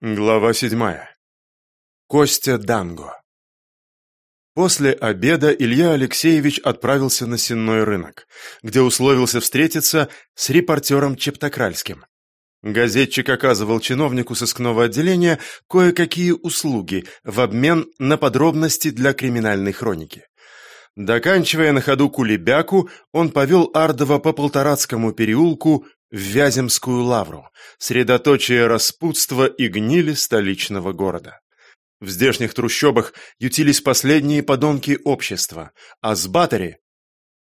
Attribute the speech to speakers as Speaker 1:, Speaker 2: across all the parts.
Speaker 1: Глава седьмая. Костя Данго. После обеда Илья Алексеевич отправился на сенной рынок, где условился встретиться с репортером Чептокральским. Газетчик оказывал чиновнику сыскного отделения кое-какие услуги в обмен на подробности для криминальной хроники. Доканчивая на ходу кулебяку, он повел Ардова по Полторацкому переулку в Вяземскую лавру, средоточие распутства и гнили столичного города. В здешних трущобах ютились последние подонки общества, а с Батари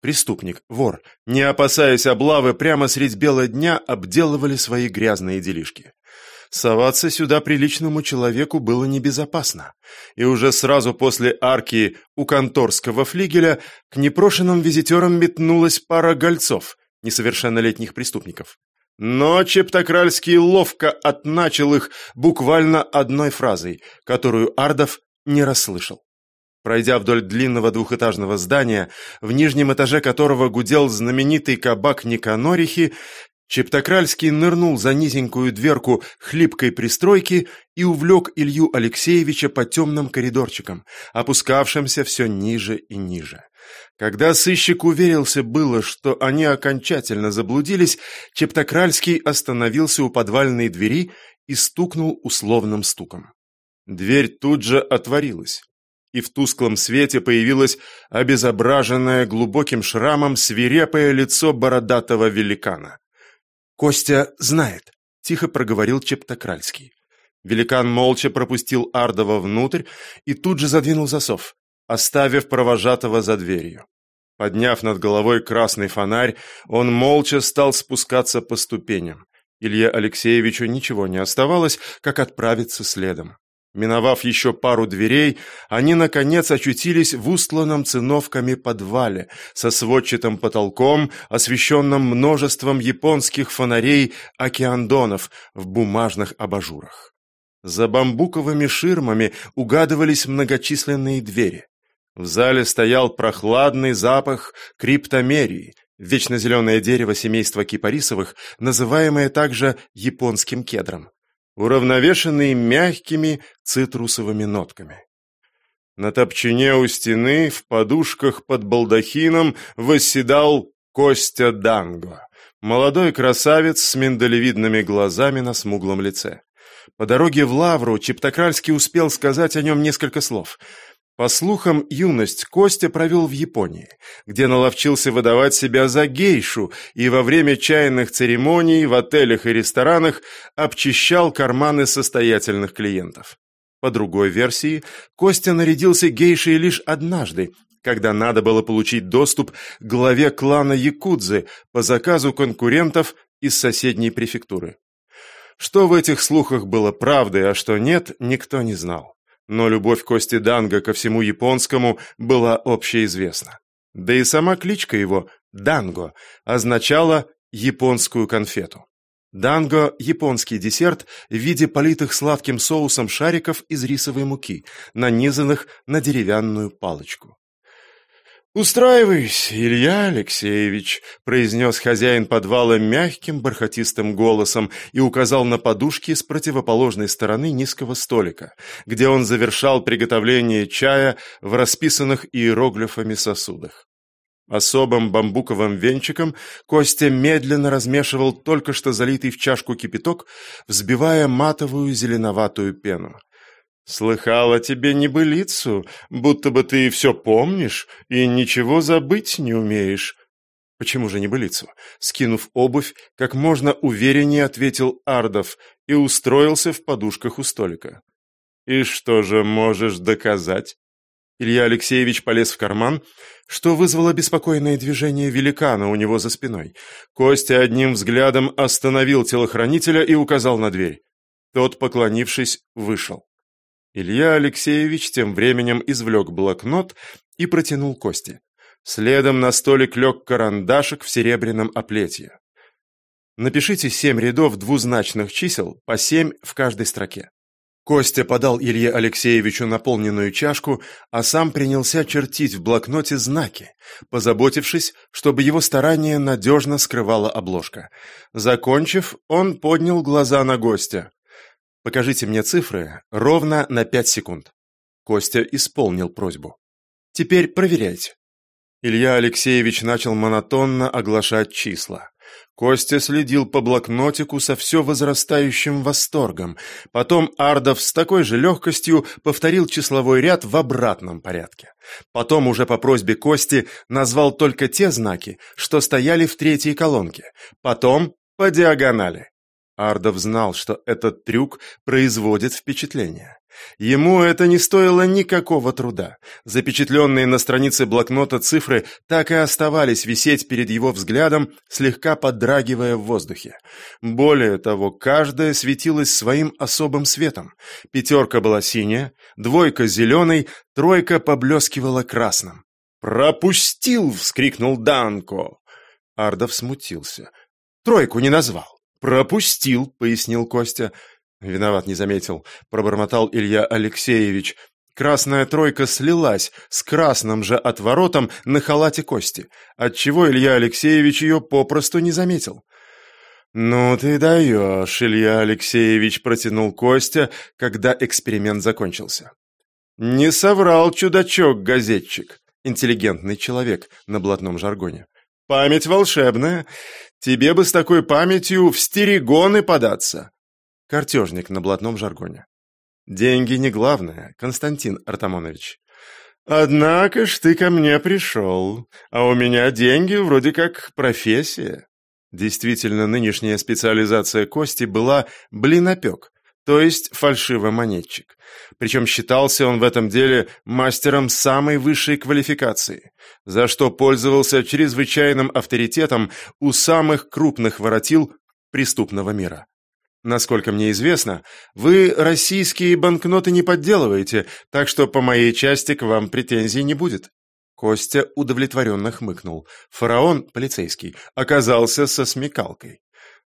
Speaker 1: преступник, вор, не опасаясь облавы, прямо средь бела дня обделывали свои грязные делишки. Соваться сюда приличному человеку было небезопасно, и уже сразу после арки у конторского флигеля к непрошенным визитерам метнулась пара гольцов, несовершеннолетних преступников. Но Чептокральский ловко отначил их буквально одной фразой, которую Ардов не расслышал. Пройдя вдоль длинного двухэтажного здания, в нижнем этаже которого гудел знаменитый кабак Никанорихи, Чептокральский нырнул за низенькую дверку хлипкой пристройки и увлек Илью Алексеевича по темным коридорчикам, опускавшимся все ниже и ниже. Когда сыщик уверился было, что они окончательно заблудились, Чептокральский остановился у подвальной двери и стукнул условным стуком. Дверь тут же отворилась, и в тусклом свете появилось обезображенное глубоким шрамом свирепое лицо бородатого великана. «Костя знает», — тихо проговорил Чептокральский. Великан молча пропустил Ардова внутрь и тут же задвинул засов оставив провожатого за дверью. Подняв над головой красный фонарь, он молча стал спускаться по ступеням. Илье Алексеевичу ничего не оставалось, как отправиться следом. Миновав еще пару дверей, они, наконец, очутились в устланном циновками подвале со сводчатым потолком, освещенным множеством японских фонарей океандонов в бумажных абажурах. За бамбуковыми ширмами угадывались многочисленные двери. В зале стоял прохладный запах криптомерии, вечно дерево семейства кипарисовых, называемое также японским кедром, уравновешенный мягкими цитрусовыми нотками. На топчине у стены, в подушках под балдахином, восседал Костя Данго, молодой красавец с миндалевидными глазами на смуглом лице. По дороге в Лавру Чептокральский успел сказать о нем несколько слов — по слухам, юность Костя провел в Японии, где наловчился выдавать себя за гейшу и во время чайных церемоний в отелях и ресторанах обчищал карманы состоятельных клиентов. По другой версии, Костя нарядился гейшей лишь однажды, когда надо было получить доступ к главе клана Якудзы по заказу конкурентов из соседней префектуры. Что в этих слухах было правдой, а что нет, никто не знал. Но любовь Кости Данга ко всему японскому была общеизвестна. Да и сама кличка его, Данго, означала «японскую конфету». Данго – японский десерт в виде политых сладким соусом шариков из рисовой муки, нанизанных на деревянную палочку. «Устраивайся, Илья Алексеевич», — произнес хозяин подвала мягким бархатистым голосом и указал на подушки с противоположной стороны низкого столика, где он завершал приготовление чая в расписанных иероглифами сосудах. Особым бамбуковым венчиком Костя медленно размешивал только что залитый в чашку кипяток, взбивая матовую зеленоватую пену. «Слыхала тебе небылицу, будто бы ты все помнишь и ничего забыть не умеешь». «Почему же небылицу?» Скинув обувь, как можно увереннее ответил Ардов и устроился в подушках у столика. «И что же можешь доказать?» Илья Алексеевич полез в карман, что вызвало беспокойное движение великана у него за спиной. Костя одним взглядом остановил телохранителя и указал на дверь. Тот, поклонившись, вышел. Илья Алексеевич тем временем извлек блокнот и протянул Косте. Следом на столик лег карандашик в серебряном оплетье. Напишите семь рядов двузначных чисел, по семь в каждой строке. Костя подал Илье Алексеевичу наполненную чашку, а сам принялся чертить в блокноте знаки, позаботившись, чтобы его старание надежно скрывала обложка. Закончив, он поднял глаза на гостя. Покажите мне цифры ровно на пять секунд». Костя исполнил просьбу. «Теперь проверяйте». Илья Алексеевич начал монотонно оглашать числа. Костя следил по блокнотику со все возрастающим восторгом. Потом Ардов с такой же легкостью повторил числовой ряд в обратном порядке. Потом уже по просьбе Кости назвал только те знаки, что стояли в третьей колонке. Потом по диагонали. Ардов знал, что этот трюк производит впечатление. Ему это не стоило никакого труда. Запечатленные на странице блокнота цифры так и оставались висеть перед его взглядом, слегка подрагивая в воздухе. Более того, каждая светилась своим особым светом. Пятерка была синяя, двойка зеленой, тройка поблескивала красным. «Пропустил!» — вскрикнул Данко. Ардов смутился. «Тройку не назвал». «Пропустил», — пояснил Костя. «Виноват, не заметил», — пробормотал Илья Алексеевич. Красная тройка слилась с красным же отворотом на халате Кости, отчего Илья Алексеевич ее попросту не заметил. «Ну ты даешь», — Илья Алексеевич протянул Костя, когда эксперимент закончился. «Не соврал чудачок-газетчик, интеллигентный человек на блатном жаргоне. Память волшебная. Тебе бы с такой памятью в стерегоны податься. Картежник на блатном жаргоне. Деньги не главное, Константин Артамонович. Однако ж ты ко мне пришел, а у меня деньги вроде как профессия. Действительно, нынешняя специализация Кости была блинопек, то есть фальшивомонетчик. Причем считался он в этом деле мастером самой высшей квалификации, за что пользовался чрезвычайным авторитетом у самых крупных воротил преступного мира. Насколько мне известно, вы российские банкноты не подделываете, так что по моей части к вам претензий не будет». Костя удовлетворенно хмыкнул. Фараон, полицейский, оказался со смекалкой.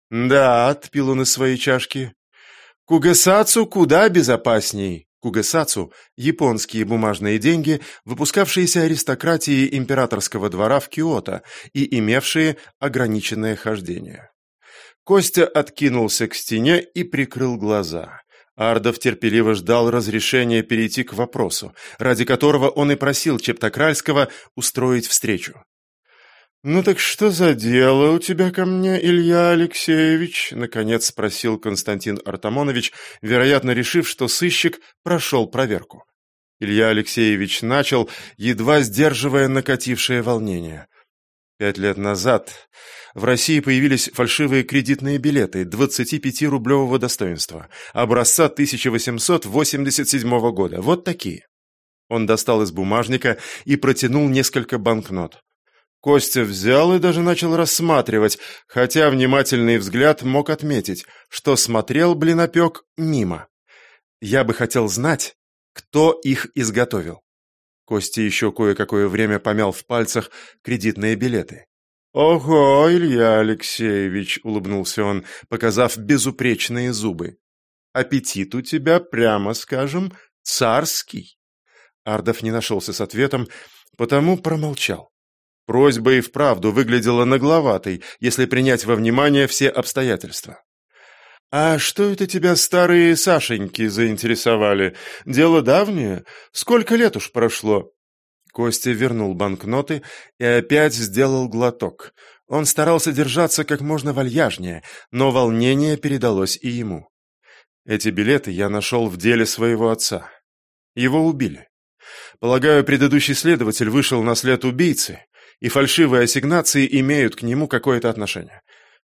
Speaker 1: «Да», — отпил он из своей чашки. «Кугасацу куда безопасней». Кугасацу – японские бумажные деньги, выпускавшиеся аристократией императорского двора в Киото и имевшие ограниченное хождение. Костя откинулся к стене и прикрыл глаза. Ардов терпеливо ждал разрешения перейти к вопросу, ради которого он и просил Чептокральского устроить встречу. «Ну так что за дело у тебя ко мне, Илья Алексеевич?» — наконец спросил Константин Артамонович, вероятно, решив, что сыщик прошел проверку. Илья Алексеевич начал, едва сдерживая накатившее волнение. Пять лет назад в России появились фальшивые кредитные билеты 25-рублевого достоинства, образца 1887 года, вот такие. Он достал из бумажника и протянул несколько банкнот. Костя взял и даже начал рассматривать, хотя внимательный взгляд мог отметить, что смотрел блинопек мимо. Я бы хотел знать, кто их изготовил. Костя еще кое-какое время помял в пальцах кредитные билеты. «Ого, Илья Алексеевич!» — улыбнулся он, показав безупречные зубы. «Аппетит у тебя, прямо скажем, царский!» Ардов не нашелся с ответом, потому промолчал. Просьба и вправду выглядела нагловатой, если принять во внимание все обстоятельства. «А что это тебя старые Сашеньки заинтересовали? Дело давнее? Сколько лет уж прошло?» Костя вернул банкноты и опять сделал глоток. Он старался держаться как можно вальяжнее, но волнение передалось и ему. Эти билеты я нашел в деле своего отца. Его убили. Полагаю, предыдущий следователь вышел на след убийцы, и фальшивые ассигнации имеют к нему какое-то отношение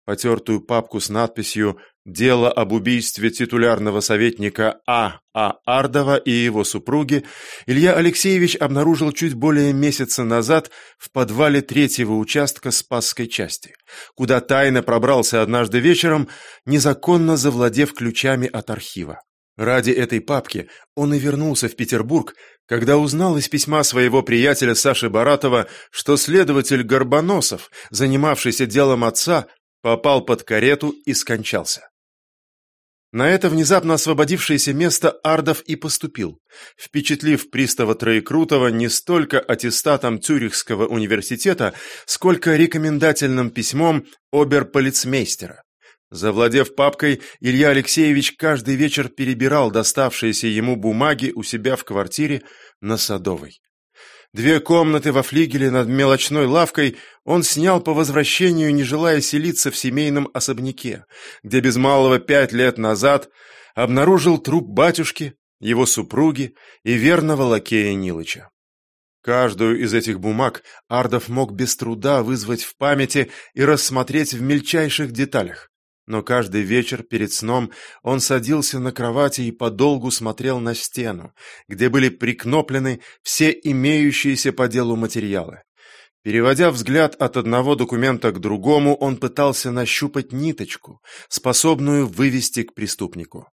Speaker 1: потертую папку с надписью «Дело об убийстве титулярного советника А. А. Ардова и его супруги» Илья Алексеевич обнаружил чуть более месяца назад в подвале третьего участка Спасской части, куда тайно пробрался однажды вечером, незаконно завладев ключами от архива. Ради этой папки он и вернулся в Петербург, когда узнал из письма своего приятеля Саши Баратова, что следователь Горбоносов, занимавшийся делом отца, попал под карету и скончался. На это внезапно освободившееся место Ардов и поступил, впечатлив пристава Троекрутова не столько аттестатом Цюрихского университета, сколько рекомендательным письмом оберполицмейстера. Завладев папкой, Илья Алексеевич каждый вечер перебирал доставшиеся ему бумаги у себя в квартире на Садовой. Две комнаты во флигеле над мелочной лавкой он снял по возвращению, не желая селиться в семейном особняке, где без малого пять лет назад обнаружил труп батюшки, его супруги и верного лакея Нилыча. Каждую из этих бумаг Ардов мог без труда вызвать в памяти и рассмотреть в мельчайших деталях. Но каждый вечер перед сном он садился на кровати и подолгу смотрел на стену, где были прикноплены все имеющиеся по делу материалы. Переводя взгляд от одного документа к другому, он пытался нащупать ниточку, способную вывести к преступнику.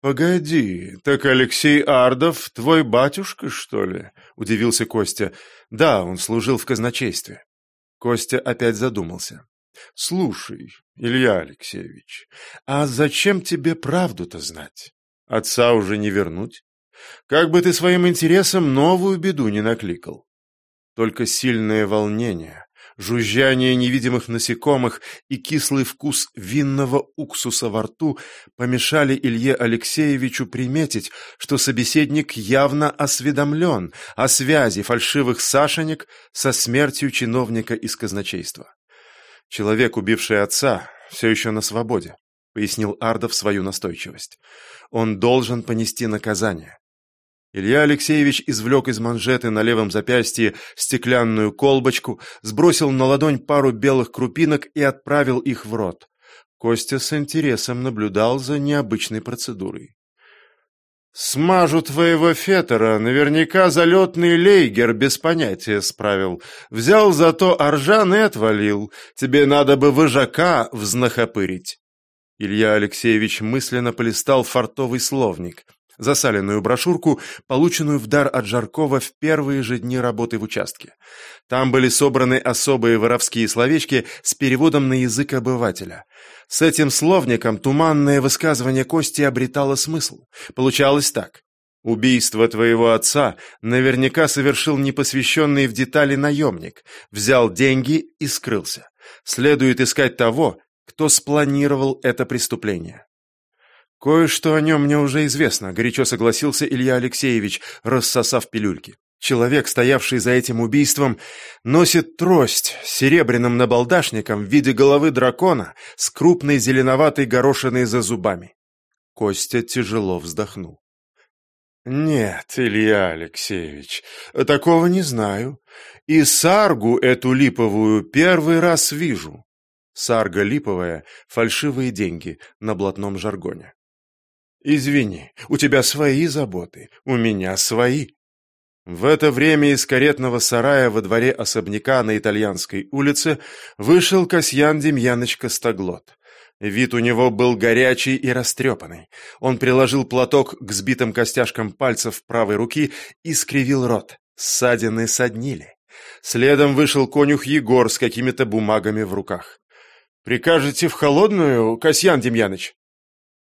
Speaker 1: «Погоди, так Алексей Ардов твой батюшка, что ли?» — удивился Костя. «Да, он служил в казначействе». Костя опять задумался. «Слушай, Илья Алексеевич, а зачем тебе правду-то знать? Отца уже не вернуть? Как бы ты своим интересом новую беду не накликал?» Только сильное волнение, жужжание невидимых насекомых и кислый вкус винного уксуса во рту помешали Илье Алексеевичу приметить, что собеседник явно осведомлен о связи фальшивых Сашенек со смертью чиновника из казначейства. Человек, убивший отца, все еще на свободе, пояснил Ардов свою настойчивость. Он должен понести наказание. Илья Алексеевич извлек из манжеты на левом запястье стеклянную колбочку, сбросил на ладонь пару белых крупинок и отправил их в рот. Костя с интересом наблюдал за необычной процедурой. «Смажу твоего фетера, наверняка залетный лейгер без понятия справил. Взял зато аржан и отвалил. Тебе надо бы выжака взнахопырить». Илья Алексеевич мысленно полистал фартовый словник — засаленную брошюрку, полученную в дар от Жаркова в первые же дни работы в участке. Там были собраны особые воровские словечки с переводом на язык обывателя. С этим словником туманное высказывание Кости обретало смысл. Получалось так. Убийство твоего отца наверняка совершил непосвященный в детали наемник, взял деньги и скрылся. Следует искать того, кто спланировал это преступление. «Кое-что о нем мне уже известно», — горячо согласился Илья Алексеевич, рассосав пилюльки. Человек, стоявший за этим убийством, носит трость с серебряным набалдашником в виде головы дракона с крупной зеленоватой горошиной за зубами. Костя тяжело вздохнул. «Нет, Илья Алексеевич, такого не знаю. И саргу эту липовую первый раз вижу». Сарга липовая — фальшивые деньги на блатном жаргоне. Извини, у тебя свои заботы, у меня свои. В это время из каретного сарая во дворе особняка на Итальянской улице вышел Касьян Демьяныч Костоглот. Вид у него был горячий и растрепанный. Он приложил платок к сбитым костяшкам пальцев правой руки и скривил рот. Ссадины соднили. Следом вышел конюх Егор с какими-то бумагами в руках. «Прикажете в холодную, Касьян Демьяныч?»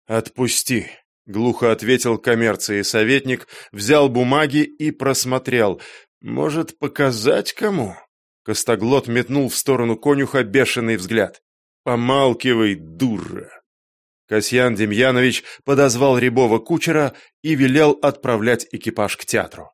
Speaker 1: «Отпусти», Глухо ответил коммерции советник, взял бумаги и просмотрел. «Может, показать кому?» Костоглот метнул в сторону конюха бешеный взгляд. «Помалкивай, дура!» Касьян Демьянович подозвал рябого кучера и велел отправлять экипаж к театру.